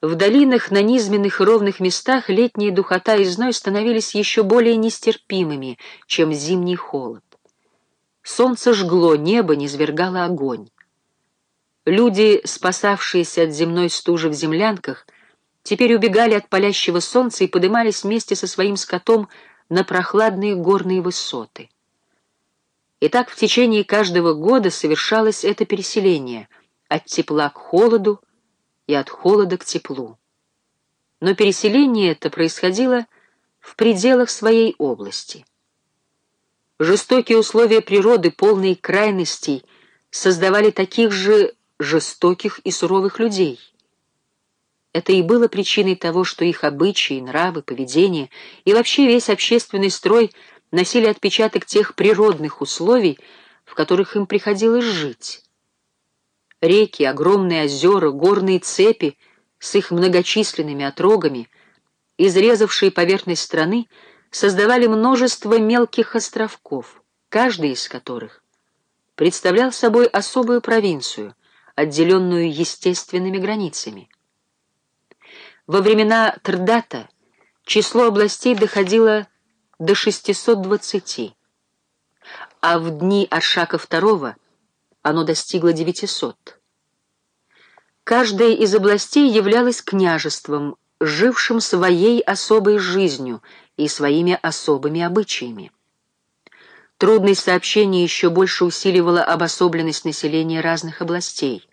В долинах, на низменных ровных местах летняя духота и зной становились еще более нестерпимыми, чем зимний холод. Солнце жгло, небо низвергало огонь. Люди, спасавшиеся от земной стужи в землянках, теперь убегали от палящего солнца и подымались вместе со своим скотом на прохладные горные высоты. И так в течение каждого года совершалось это переселение от тепла к холоду и от холода к теплу. Но переселение это происходило в пределах своей области. Жестокие условия природы, полные крайностей, создавали таких же жестоких и суровых людей. Это и было причиной того, что их обычаи, нравы, поведение и вообще весь общественный строй носили отпечаток тех природных условий, в которых им приходилось жить. Реки, огромные озера, горные цепи с их многочисленными отрогами, изрезавшие поверхность страны, создавали множество мелких островков, каждый из которых представлял собой особую провинцию, отделенную естественными границами. Во времена Трдата число областей доходило до 620, а в дни Аршака II оно достигло 900. Каждая из областей являлась княжеством, жившим своей особой жизнью и своими особыми обычаями. Трудность сообщения еще больше усиливала обособленность населения разных областей.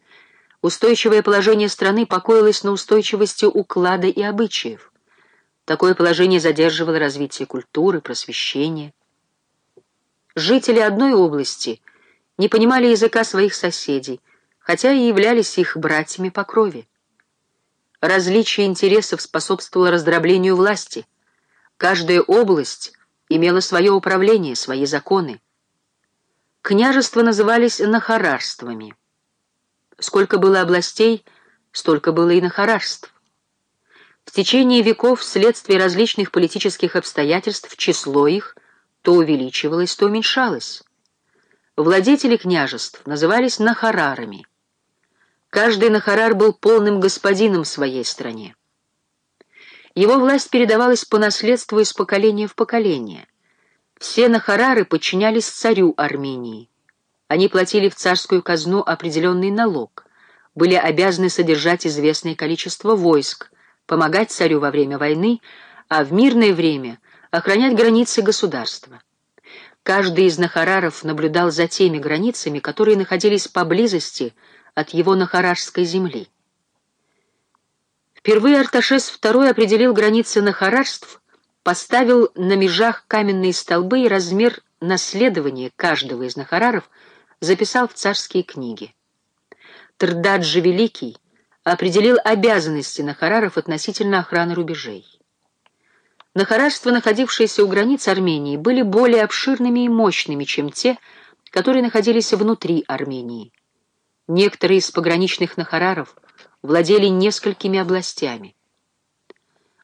Устойчивое положение страны покоилось на устойчивости уклада и обычаев. Такое положение задерживало развитие культуры, просвещения. Жители одной области не понимали языка своих соседей, хотя и являлись их братьями по крови. Различие интересов способствовало раздроблению власти. Каждая область имела свое управление, свои законы. Княжества назывались нахарарствами. Сколько было областей, столько было и нахарарств. В течение веков, вследствие различных политических обстоятельств, число их то увеличивалось, то уменьшалось. Владетели княжеств назывались нахарарами. Каждый нахарар был полным господином в своей стране. Его власть передавалась по наследству из поколения в поколение. Все нахарары подчинялись царю Армении. Они платили в царскую казну определенный налог, были обязаны содержать известное количество войск, помогать царю во время войны, а в мирное время охранять границы государства. Каждый из нахараров наблюдал за теми границами, которые находились поблизости от его нахарарской земли. Впервые Арташес II определил границы нахарарств, поставил на межах каменные столбы и размер наследования каждого из нахараров записал в царские книги. Трдаджи Великий определил обязанности нахараров относительно охраны рубежей. Нахарарства, находившиеся у границ Армении, были более обширными и мощными, чем те, которые находились внутри Армении. Некоторые из пограничных нахараров владели несколькими областями.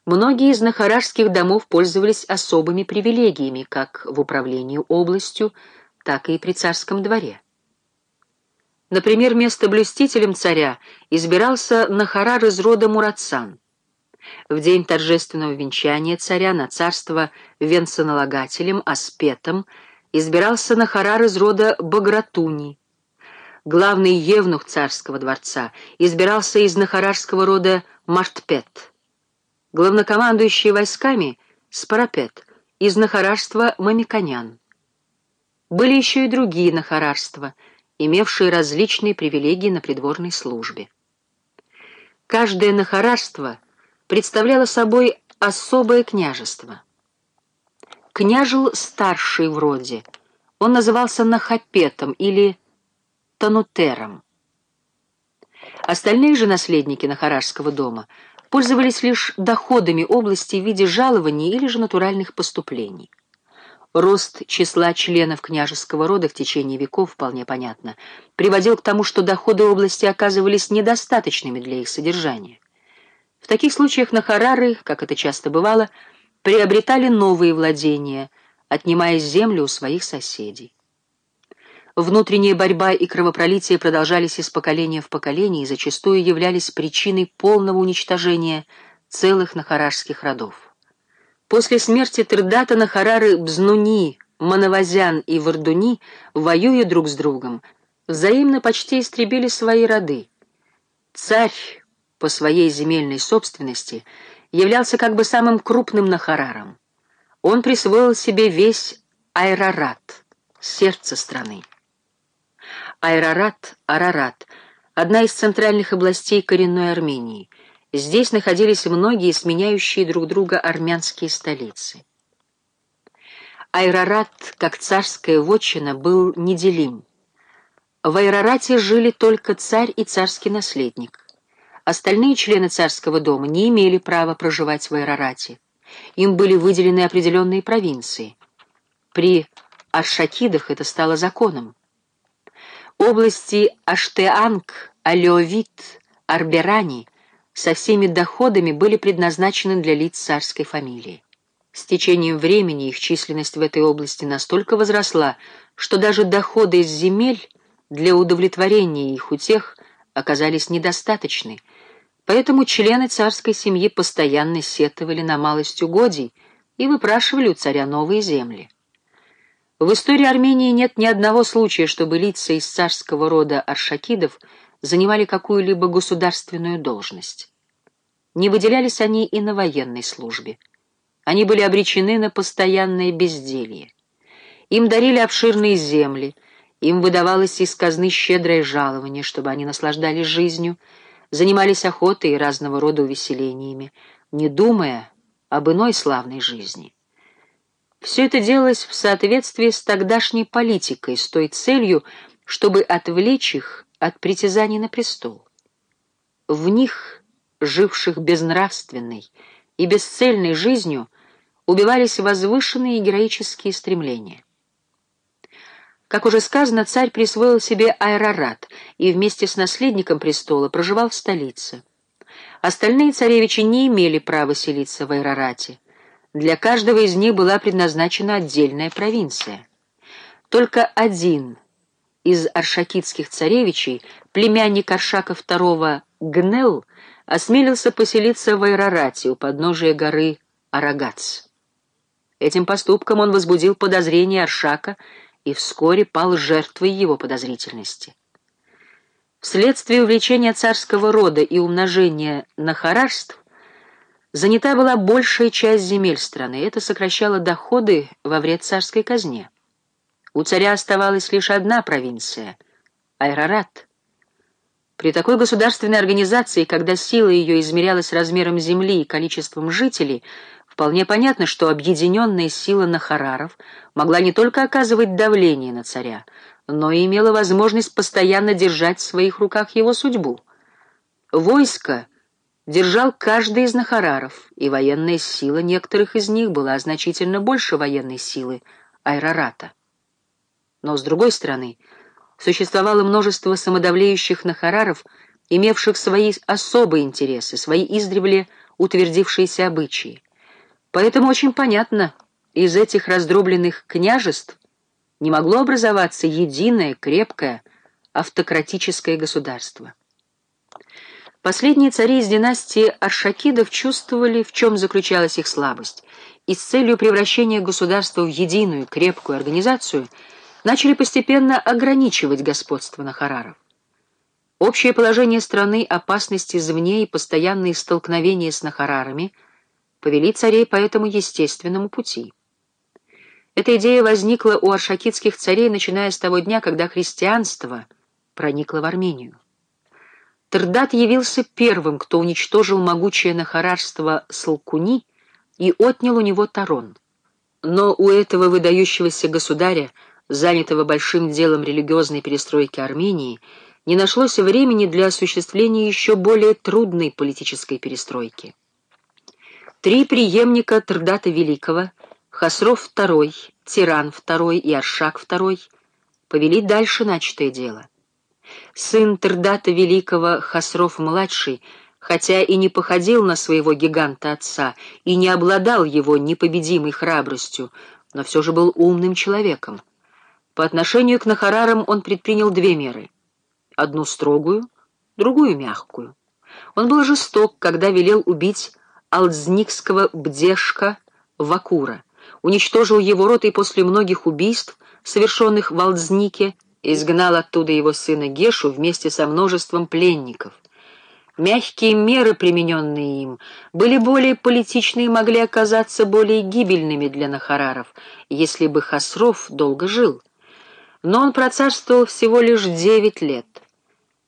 Многие из нахарарских домов пользовались особыми привилегиями как в управлении областью, так и при царском дворе. Например, место блюстителем царя избирался Нахарар из рода Мурацан. В день торжественного венчания царя на царство венценалагателем, аспетом, избирался Нахарар из рода Багратуни. Главный евнух царского дворца избирался из нахарарского рода Маштпет. Главнокомандующий войсками — Спарапет, из нахарарства Мамиконян. Были еще и другие нахарарства — имевшие различные привилегии на придворной службе. Каждое нахарарство представляло собой особое княжество. Княжил старший в роде, он назывался Нахапетом или Танутером. Остальные же наследники Нахарарского дома пользовались лишь доходами области в виде жалований или же натуральных поступлений. Рост числа членов княжеского рода в течение веков, вполне понятно, приводил к тому, что доходы области оказывались недостаточными для их содержания. В таких случаях нахарары, как это часто бывало, приобретали новые владения, отнимая землю у своих соседей. Внутренняя борьба и кровопролитие продолжались из поколения в поколение и зачастую являлись причиной полного уничтожения целых нахарарских родов. После смерти Тердата нахарары Бзнуни, Манавазян и Вардуни, воюя друг с другом, взаимно почти истребили свои роды. Царь по своей земельной собственности являлся как бы самым крупным нахараром. Он присвоил себе весь Айрарат, сердце страны. Айрарат, Арарат — одна из центральных областей коренной Армении. Здесь находились многие сменяющие друг друга армянские столицы. Айрарат, как царская вотчина, был неделим. В Айрарате жили только царь и царский наследник. Остальные члены царского дома не имели права проживать в Айрарате. Им были выделены определенные провинции. При Аршакидах это стало законом. Области Аштеанг, Алеовит, Арберани со всеми доходами были предназначены для лиц царской фамилии. С течением времени их численность в этой области настолько возросла, что даже доходы из земель для удовлетворения их утех оказались недостаточны, поэтому члены царской семьи постоянно сетовали на малость угодий и выпрашивали у царя новые земли. В истории Армении нет ни одного случая, чтобы лица из царского рода аршакидов занимали какую-либо государственную должность. Не выделялись они и на военной службе. Они были обречены на постоянное безделье. Им дарили обширные земли, им выдавалось из казны щедрое жалование, чтобы они наслаждались жизнью, занимались охотой и разного рода увеселениями, не думая об иной славной жизни. Все это делалось в соответствии с тогдашней политикой, с той целью, чтобы отвлечь их от притязаний на престол. В них, живших безнравственной и бесцельной жизнью, убивались возвышенные героические стремления. Как уже сказано, царь присвоил себе Айрарат и вместе с наследником престола проживал в столице. Остальные царевичи не имели права селиться в Айрарате. Для каждого из них была предназначена отдельная провинция. Только один из аршакитских царевичей, племянник Аршака II Гнел, осмелился поселиться в Айрарате у подножия горы Арагац. Этим поступком он возбудил подозрение Аршака и вскоре пал жертвой его подозрительности. Вследствие увлечения царского рода и умножения нахарарств занята была большая часть земель страны, это сокращало доходы во вред царской казне. У царя оставалась лишь одна провинция — Айрарат. При такой государственной организации, когда сила ее измерялась размером земли и количеством жителей, вполне понятно, что объединенная сила Нахараров могла не только оказывать давление на царя, но и имела возможность постоянно держать в своих руках его судьбу. Войско — держал каждый из нахараров, и военная сила некоторых из них была значительно больше военной силы Айрарата. Но, с другой стороны, существовало множество самодавлеющих нахараров, имевших свои особые интересы, свои издревле утвердившиеся обычаи. Поэтому очень понятно, из этих раздробленных княжеств не могло образоваться единое, крепкое, автократическое государство. Последние цари из династии Аршакидов чувствовали, в чем заключалась их слабость, и с целью превращения государства в единую, крепкую организацию начали постепенно ограничивать господство Нахараров. Общее положение страны, опасности извне и постоянные столкновения с Нахарарами повели царей по этому естественному пути. Эта идея возникла у аршакидских царей, начиная с того дня, когда христианство проникло в Армению. Тердат явился первым, кто уничтожил могучее нахарарство Салкуни и отнял у него Тарон. Но у этого выдающегося государя, занятого большим делом религиозной перестройки Армении, не нашлось времени для осуществления еще более трудной политической перестройки. Три преемника Тердата Великого, Хасров II, Тиран II и Аршак II, повели дальше начатое дело. Сын Тердата Великого Хасров-младший, хотя и не походил на своего гиганта-отца и не обладал его непобедимой храбростью, но все же был умным человеком. По отношению к Нахарарам он предпринял две меры. Одну строгую, другую мягкую. Он был жесток, когда велел убить алдзникского бдешка Вакура, уничтожил его рот и после многих убийств, совершенных в Алдзнике, изгнал оттуда его сына Гешу вместе со множеством пленников. Мягкие меры, примененные им, были более политичны и могли оказаться более гибельными для Нахараров, если бы Хасров долго жил. Но он процарствовал всего лишь девять лет.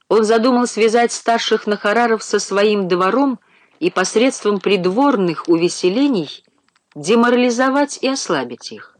Он задумал связать старших Нахараров со своим двором и посредством придворных увеселений деморализовать и ослабить их.